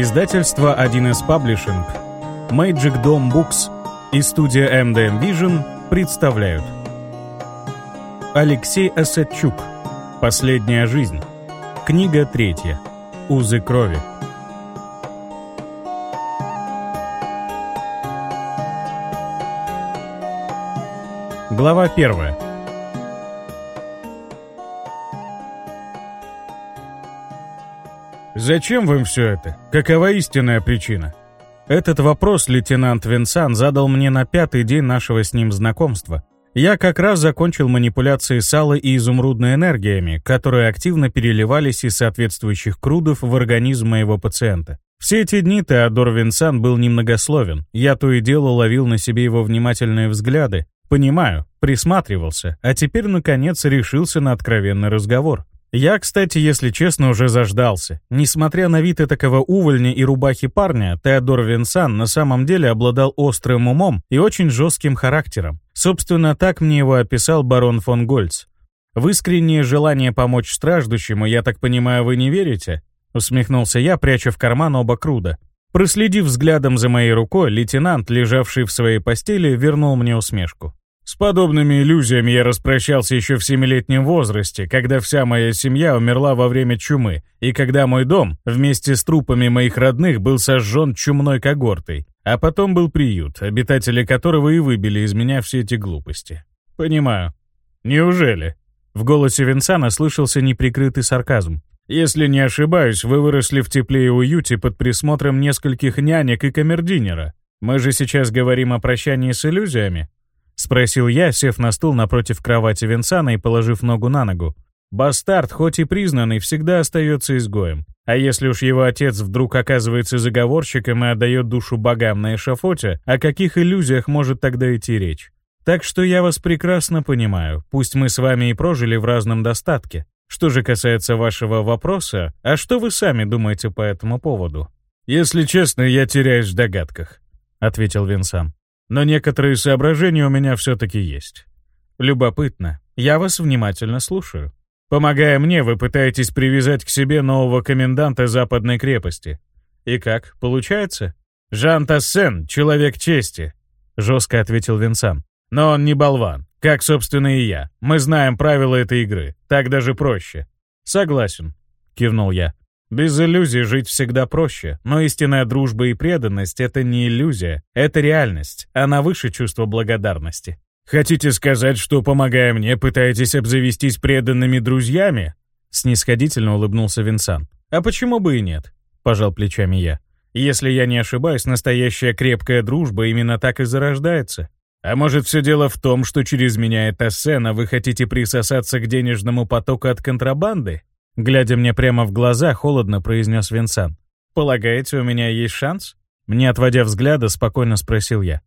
Издательство 1С Publishing, Magic Dome Books и студия MDM Vision представляют. Алексей Осадчук. «Последняя жизнь» Книга третья. «Узы крови» Глава первая «Зачем вам все это? Какова истинная причина?» Этот вопрос лейтенант Винсан задал мне на пятый день нашего с ним знакомства. Я как раз закончил манипуляции сала и изумрудной энергиями, которые активно переливались из соответствующих крудов в организм моего пациента. Все эти дни Теодор Винсан был немногословен. Я то и дело ловил на себе его внимательные взгляды. Понимаю, присматривался, а теперь, наконец, решился на откровенный разговор. Я, кстати, если честно, уже заждался. Несмотря на вид такого увольня и рубахи парня, Теодор Винсан на самом деле обладал острым умом и очень жестким характером. Собственно, так мне его описал барон фон Гольц. В искреннее желание помочь страждущему, я так понимаю, вы не верите? Усмехнулся я, пряча в карман оба круда. Проследив взглядом за моей рукой, лейтенант, лежавший в своей постели, вернул мне усмешку. С подобными иллюзиями я распрощался еще в семилетнем возрасте, когда вся моя семья умерла во время чумы, и когда мой дом, вместе с трупами моих родных, был сожжен чумной когортой. А потом был приют, обитатели которого и выбили из меня все эти глупости. Понимаю. Неужели? В голосе Винсана слышался неприкрытый сарказм. Если не ошибаюсь, вы выросли в тепле и уюте под присмотром нескольких нянек и камердинера. Мы же сейчас говорим о прощании с иллюзиями. — спросил я, сев на стул напротив кровати Винсана и положив ногу на ногу. «Бастард, хоть и признанный, всегда остается изгоем. А если уж его отец вдруг оказывается заговорщиком и отдает душу богам на эшафоте, о каких иллюзиях может тогда идти речь? Так что я вас прекрасно понимаю, пусть мы с вами и прожили в разном достатке. Что же касается вашего вопроса, а что вы сами думаете по этому поводу?» «Если честно, я теряюсь в догадках», — ответил Винсан. Но некоторые соображения у меня все-таки есть. Любопытно. Я вас внимательно слушаю. Помогая мне, вы пытаетесь привязать к себе нового коменданта западной крепости. И как, получается? Жан Тассен — человек чести, — жестко ответил Винсан. Но он не болван, как, собственно, и я. Мы знаем правила этой игры, так даже проще. Согласен, — кивнул я. Без иллюзий жить всегда проще, но истинная дружба и преданность — это не иллюзия, это реальность, она выше чувства благодарности. «Хотите сказать, что, помогая мне, пытаетесь обзавестись преданными друзьями?» Снисходительно улыбнулся Винсан. «А почему бы и нет?» — пожал плечами я. «Если я не ошибаюсь, настоящая крепкая дружба именно так и зарождается. А может, все дело в том, что через меня эта сцена вы хотите присосаться к денежному потоку от контрабанды?» Глядя мне прямо в глаза, холодно произнес Винсан. «Полагаете, у меня есть шанс?» Мне, отводя взгляда, спокойно спросил я.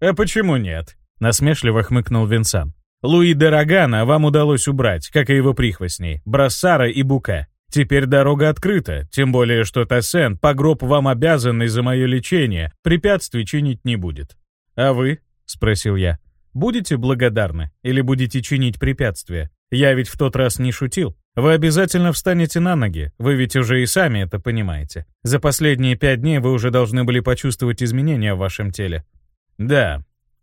«А почему нет?» Насмешливо хмыкнул Винсан. «Луи де Рогана вам удалось убрать, как и его прихвостней, Брассара и Бука. Теперь дорога открыта, тем более что Тассен, погроб вам обязанный за мое лечение, препятствий чинить не будет». «А вы?» — спросил я. «Будете благодарны или будете чинить препятствия? Я ведь в тот раз не шутил». Вы обязательно встанете на ноги, вы ведь уже и сами это понимаете. За последние пять дней вы уже должны были почувствовать изменения в вашем теле. Да.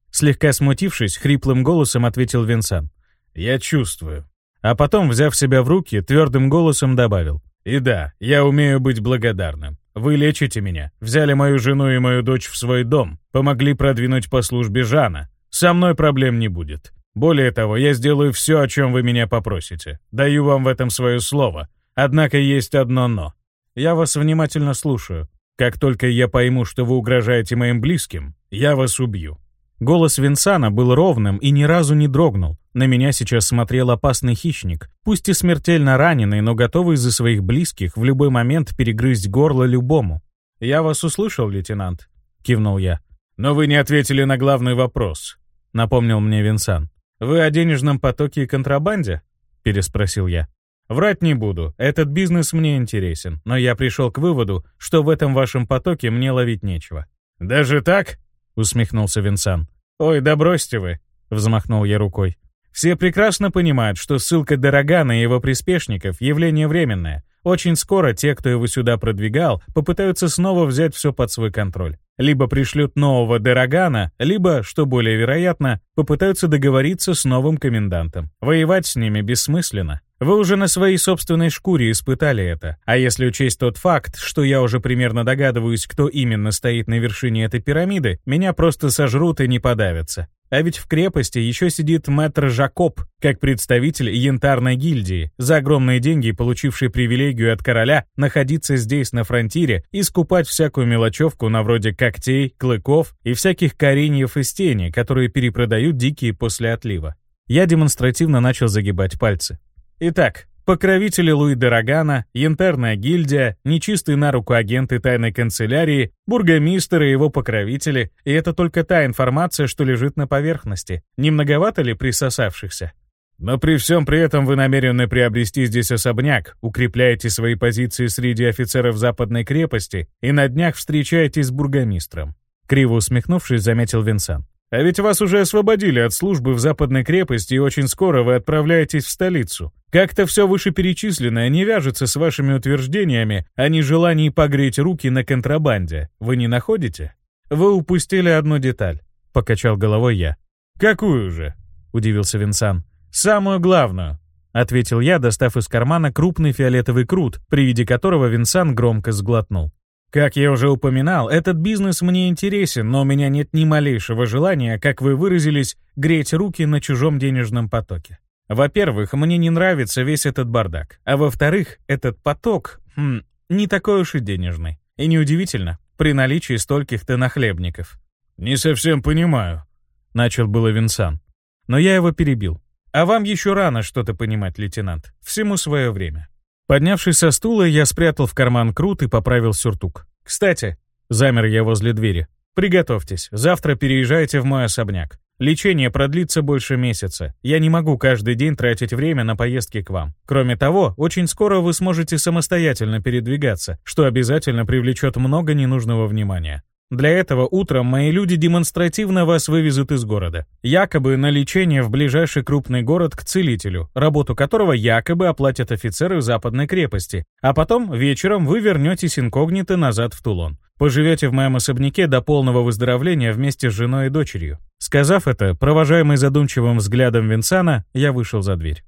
Слегка смутившись, хриплым голосом ответил Винсан. Я чувствую. А потом, взяв себя в руки, твердым голосом добавил. И да, я умею быть благодарным. Вы лечите меня, взяли мою жену и мою дочь в свой дом, помогли продвинуть по службе Жана. Со мной проблем не будет. Более того, я сделаю все, о чем вы меня попросите. Даю вам в этом свое слово. Однако есть одно «но». Я вас внимательно слушаю. Как только я пойму, что вы угрожаете моим близким, я вас убью». Голос Винсана был ровным и ни разу не дрогнул. На меня сейчас смотрел опасный хищник, пусть и смертельно раненый, но готовый за своих близких в любой момент перегрызть горло любому. «Я вас услышал, лейтенант», — кивнул я. «Но вы не ответили на главный вопрос», — напомнил мне Винсан. «Вы о денежном потоке и контрабанде?» — переспросил я. «Врать не буду, этот бизнес мне интересен, но я пришел к выводу, что в этом вашем потоке мне ловить нечего». «Даже так?» — усмехнулся Винсан. «Ой, да бросьте вы!» — взмахнул я рукой. «Все прекрасно понимают, что ссылка Дорогана и его приспешников — явление временное. Очень скоро те, кто его сюда продвигал, попытаются снова взять все под свой контроль. Либо пришлют нового Дерагана, либо, что более вероятно, попытаются договориться с новым комендантом. Воевать с ними бессмысленно. Вы уже на своей собственной шкуре испытали это. А если учесть тот факт, что я уже примерно догадываюсь, кто именно стоит на вершине этой пирамиды, меня просто сожрут и не подавятся. А ведь в крепости еще сидит мэтр Жакоб, как представитель янтарной гильдии, за огромные деньги получивший привилегию от короля находиться здесь на фронтире и скупать всякую мелочевку на вроде когтей, клыков и всяких кореньев из тени, которые перепродают дикие после отлива. Я демонстративно начал загибать пальцы. Итак, покровители Луи Дорогана, Янтарная гильдия, нечистые на руку агенты тайной канцелярии, бургомистр и его покровители, и это только та информация, что лежит на поверхности. Не многовато ли присосавшихся? Но при всем при этом вы намерены приобрести здесь особняк, укрепляете свои позиции среди офицеров западной крепости и на днях встречаетесь с бургомистром. Криво усмехнувшись, заметил Винсан. А ведь вас уже освободили от службы в западной крепости, и очень скоро вы отправляетесь в столицу. Как-то все вышеперечисленное не вяжется с вашими утверждениями о нежелании погреть руки на контрабанде. Вы не находите? Вы упустили одну деталь, — покачал головой я. Какую же? — удивился Винсан. Самую главную, — ответил я, достав из кармана крупный фиолетовый крут, при виде которого Винсан громко сглотнул. Как я уже упоминал, этот бизнес мне интересен, но у меня нет ни малейшего желания, как вы выразились, греть руки на чужом денежном потоке. Во-первых, мне не нравится весь этот бардак. А во-вторых, этот поток, хм, не такой уж и денежный. И неудивительно, при наличии стольких-то нахлебников. «Не совсем понимаю», — начал было Винсан. Но я его перебил. «А вам еще рано что-то понимать, лейтенант. Всему свое время». Поднявшись со стула, я спрятал в карман крут и поправил сюртук. «Кстати», — замер я возле двери, — «приготовьтесь, завтра переезжайте в мой особняк. Лечение продлится больше месяца. Я не могу каждый день тратить время на поездки к вам. Кроме того, очень скоро вы сможете самостоятельно передвигаться, что обязательно привлечет много ненужного внимания. Для этого утром мои люди демонстративно вас вывезут из города. Якобы на лечение в ближайший крупный город к целителю, работу которого якобы оплатят офицеры западной крепости. А потом вечером вы вернетесь инкогнито назад в Тулон. Поживете в моем особняке до полного выздоровления вместе с женой и дочерью. Сказав это, провожаемый задумчивым взглядом Винсана, я вышел за дверь.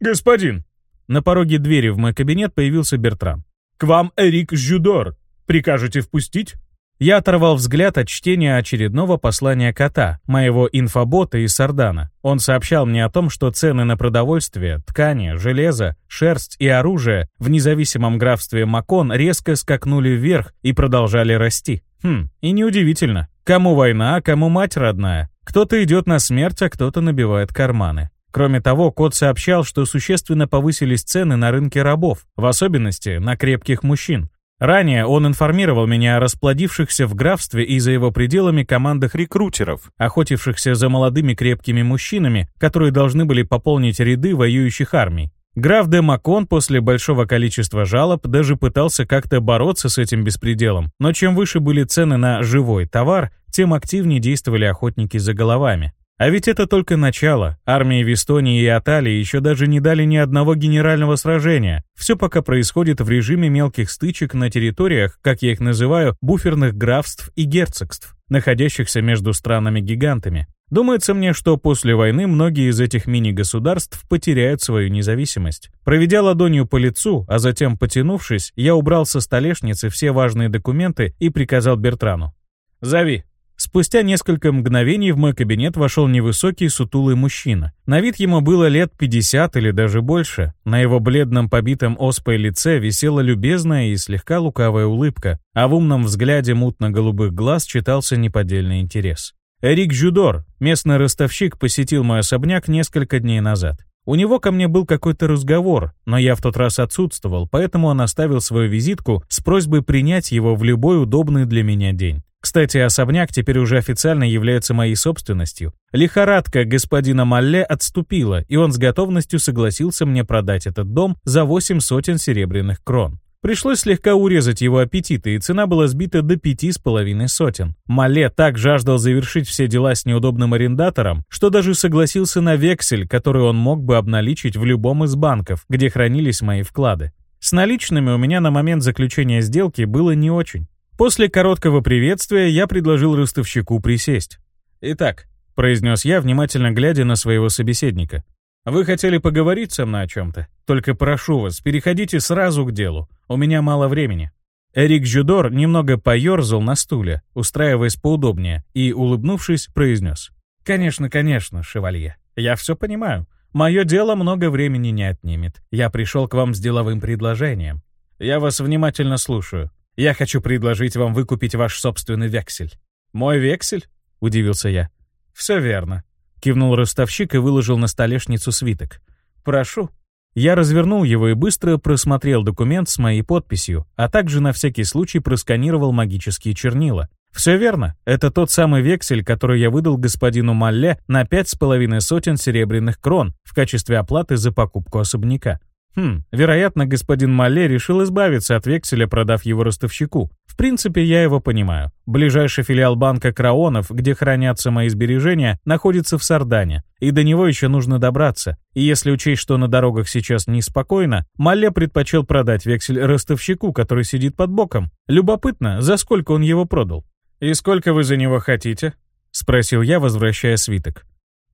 «Господин!» На пороге двери в мой кабинет появился Бертран. «К вам Эрик Жюдор. Прикажете впустить?» Я оторвал взгляд от чтения очередного послания кота, моего инфобота из Сардана. Он сообщал мне о том, что цены на продовольствие, ткани, железо, шерсть и оружие в независимом графстве Макон резко скакнули вверх и продолжали расти. Хм, и неудивительно. Кому война, а кому мать родная. Кто-то идет на смерть, а кто-то набивает карманы. Кроме того, кот сообщал, что существенно повысились цены на рынке рабов, в особенности на крепких мужчин. Ранее он информировал меня о расплодившихся в графстве и за его пределами командах рекрутеров, охотившихся за молодыми крепкими мужчинами, которые должны были пополнить ряды воюющих армий. Граф де Макон после большого количества жалоб даже пытался как-то бороться с этим беспределом, но чем выше были цены на живой товар, тем активнее действовали охотники за головами. А ведь это только начало. Армии в Эстонии и Аталии еще даже не дали ни одного генерального сражения. Все пока происходит в режиме мелких стычек на территориях, как я их называю, буферных графств и герцогств, находящихся между странами-гигантами. Думается мне, что после войны многие из этих мини-государств потеряют свою независимость. Проведя ладонью по лицу, а затем потянувшись, я убрал со столешницы все важные документы и приказал Бертрану. «Зови». Спустя несколько мгновений в мой кабинет вошел невысокий сутулый мужчина. На вид ему было лет 50 или даже больше. На его бледном побитом оспой лице висела любезная и слегка лукавая улыбка, а в умном взгляде мутно-голубых глаз читался неподдельный интерес. Эрик Жюдор, местный ростовщик, посетил мой особняк несколько дней назад. У него ко мне был какой-то разговор, но я в тот раз отсутствовал, поэтому он оставил свою визитку с просьбой принять его в любой удобный для меня день. Кстати, особняк теперь уже официально является моей собственностью. Лихорадка господина Малле отступила, и он с готовностью согласился мне продать этот дом за восемь сотен серебряных крон. Пришлось слегка урезать его аппетиты, и цена была сбита до пяти с половиной сотен. Мале так жаждал завершить все дела с неудобным арендатором, что даже согласился на вексель, который он мог бы обналичить в любом из банков, где хранились мои вклады. С наличными у меня на момент заключения сделки было не очень. После короткого приветствия я предложил ростовщику присесть. «Итак», — произнес я, внимательно глядя на своего собеседника, «вы хотели поговорить со мной о чем-то? Только прошу вас, переходите сразу к делу. У меня мало времени». Эрик Жюдор немного поерзал на стуле, устраиваясь поудобнее, и, улыбнувшись, произнес. «Конечно, конечно, шевалье. Я все понимаю. Мое дело много времени не отнимет. Я пришел к вам с деловым предложением. Я вас внимательно слушаю. Я хочу предложить вам выкупить ваш собственный вексель». «Мой вексель?» — удивился я. «Все верно», — кивнул ростовщик и выложил на столешницу свиток. «Прошу». Я развернул его и быстро просмотрел документ с моей подписью, а также на всякий случай просканировал магические чернила. Все верно, это тот самый вексель, который я выдал господину Малле на пять с половиной сотен серебряных крон в качестве оплаты за покупку особняка. Хм, вероятно, господин Малле решил избавиться от векселя, продав его ростовщику. В принципе, я его понимаю. Ближайший филиал банка Краонов, где хранятся мои сбережения, находится в Сардане, и до него еще нужно добраться. И если учесть, что на дорогах сейчас неспокойно, Малле предпочел продать вексель ростовщику, который сидит под боком. Любопытно, за сколько он его продал? «И сколько вы за него хотите?» — спросил я, возвращая свиток.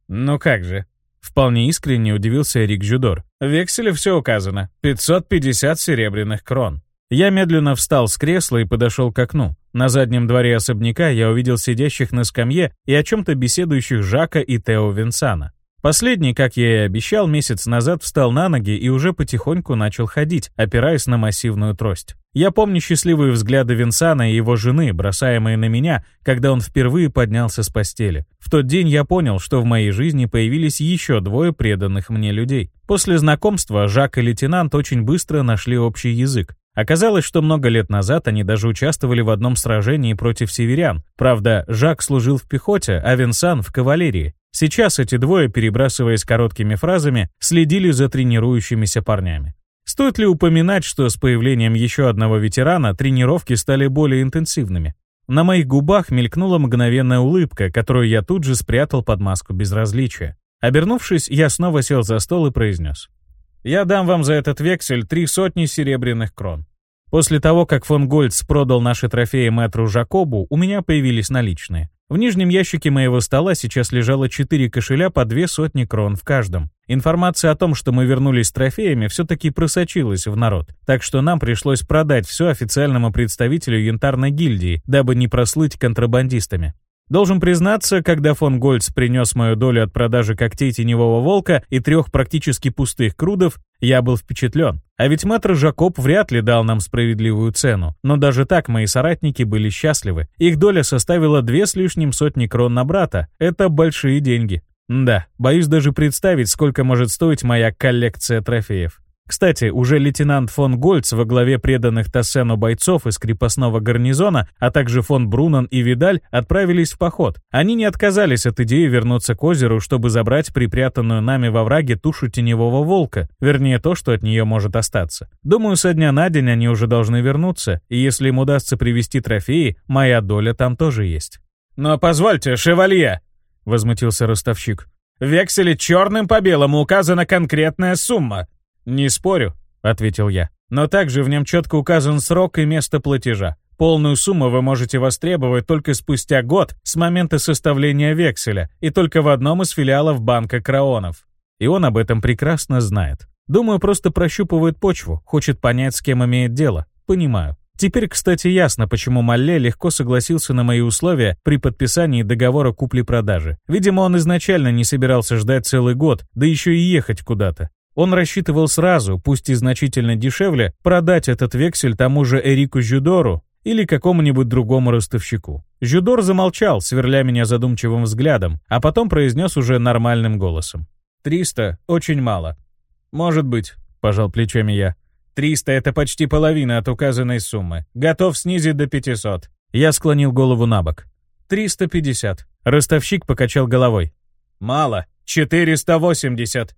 «Ну как же?» — вполне искренне удивился Эрик Жюдор. «В векселе все указано. 550 серебряных крон». Я медленно встал с кресла и подошел к окну. На заднем дворе особняка я увидел сидящих на скамье и о чем-то беседующих Жака и Тео Винсана. Последний, как я и обещал, месяц назад встал на ноги и уже потихоньку начал ходить, опираясь на массивную трость. Я помню счастливые взгляды Винсана и его жены, бросаемые на меня, когда он впервые поднялся с постели. В тот день я понял, что в моей жизни появились еще двое преданных мне людей. После знакомства Жак и лейтенант очень быстро нашли общий язык. Оказалось, что много лет назад они даже участвовали в одном сражении против северян. Правда, Жак служил в пехоте, а Винсан — в кавалерии. Сейчас эти двое, перебрасываясь короткими фразами, следили за тренирующимися парнями. Стоит ли упоминать, что с появлением еще одного ветерана тренировки стали более интенсивными? На моих губах мелькнула мгновенная улыбка, которую я тут же спрятал под маску безразличия. Обернувшись, я снова сел за стол и произнес. «Я дам вам за этот вексель три сотни серебряных крон. После того, как фон Гольц продал наши трофеи мэтру Жакобу, у меня появились наличные. В нижнем ящике моего стола сейчас лежало четыре кошеля по две сотни крон в каждом. Информация о том, что мы вернулись с трофеями, все-таки просочилась в народ, так что нам пришлось продать все официальному представителю янтарной гильдии, дабы не прослыть контрабандистами. Должен признаться, когда фон Гольц принес мою долю от продажи когтей теневого волка и трех практически пустых крудов, я был впечатлен. А ведь мэтр Жакоб вряд ли дал нам справедливую цену. Но даже так мои соратники были счастливы. Их доля составила две с лишним сотни крон на брата. Это большие деньги. Да, боюсь даже представить, сколько может стоить моя коллекция трофеев. Кстати, уже лейтенант фон Гольц во главе преданных Тассену бойцов из крепостного гарнизона, а также фон Брунан и Видаль отправились в поход. Они не отказались от идеи вернуться к озеру, чтобы забрать припрятанную нами во враге тушу теневого волка, вернее то, что от нее может остаться. Думаю, со дня на день они уже должны вернуться, и если им удастся привести трофеи, моя доля там тоже есть. «Но позвольте, шевалье!» — возмутился ростовщик. «В векселе черным по белому указана конкретная сумма». «Не спорю», — ответил я. «Но также в нем четко указан срок и место платежа. Полную сумму вы можете востребовать только спустя год с момента составления векселя и только в одном из филиалов банка Краонов. И он об этом прекрасно знает. Думаю, просто прощупывает почву, хочет понять, с кем имеет дело. Понимаю. Теперь, кстати, ясно, почему Малле легко согласился на мои условия при подписании договора купли-продажи. Видимо, он изначально не собирался ждать целый год, да еще и ехать куда-то. Он рассчитывал сразу, пусть и значительно дешевле, продать этот вексель тому же Эрику Жюдору или какому-нибудь другому ростовщику. Жюдор замолчал, сверля меня задумчивым взглядом, а потом произнес уже нормальным голосом. «Триста — очень мало». «Может быть», — пожал плечами я. «Триста — это почти половина от указанной суммы. Готов снизить до пятисот». Я склонил голову на бок. «Триста пятьдесят». Ростовщик покачал головой. «Мало. Четыреста восемьдесят.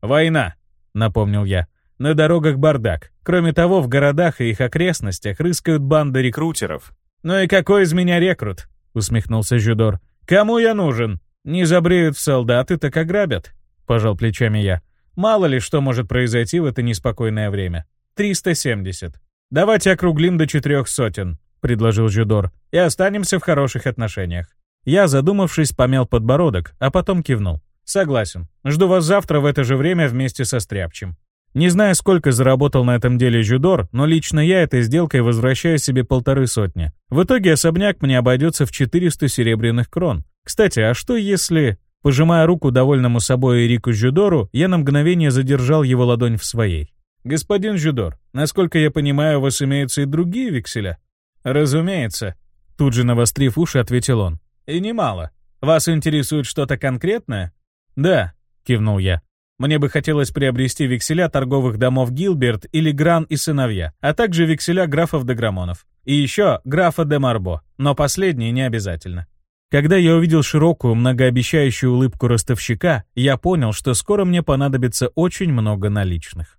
Война напомнил я. На дорогах бардак. Кроме того, в городах и их окрестностях рыскают банды рекрутеров. «Ну и какой из меня рекрут?» — усмехнулся Жюдор. «Кому я нужен? Не забреют в солдаты, так ограбят», — пожал плечами я. «Мало ли что может произойти в это неспокойное время». 370. Давайте округлим до четырех сотен, предложил Жюдор, и останемся в хороших отношениях. Я, задумавшись, помял подбородок, а потом кивнул. Согласен. Жду вас завтра в это же время вместе со Стряпчем. Не знаю, сколько заработал на этом деле Жюдор, но лично я этой сделкой возвращаю себе полторы сотни. В итоге особняк мне обойдется в 400 серебряных крон. Кстати, а что если... Пожимая руку довольному собой Эрику Жюдору, я на мгновение задержал его ладонь в своей. «Господин Жюдор, насколько я понимаю, у вас имеются и другие векселя?» «Разумеется», — тут же навострив уши, ответил он. «И немало. Вас интересует что-то конкретное?» «Да», — кивнул я. Мне бы хотелось приобрести векселя торговых домов Гилберт или Гран и сыновья, а также векселя графов де Грамонов. И еще графа де Марбо, но последние не обязательно. Когда я увидел широкую, многообещающую улыбку ростовщика, я понял, что скоро мне понадобится очень много наличных.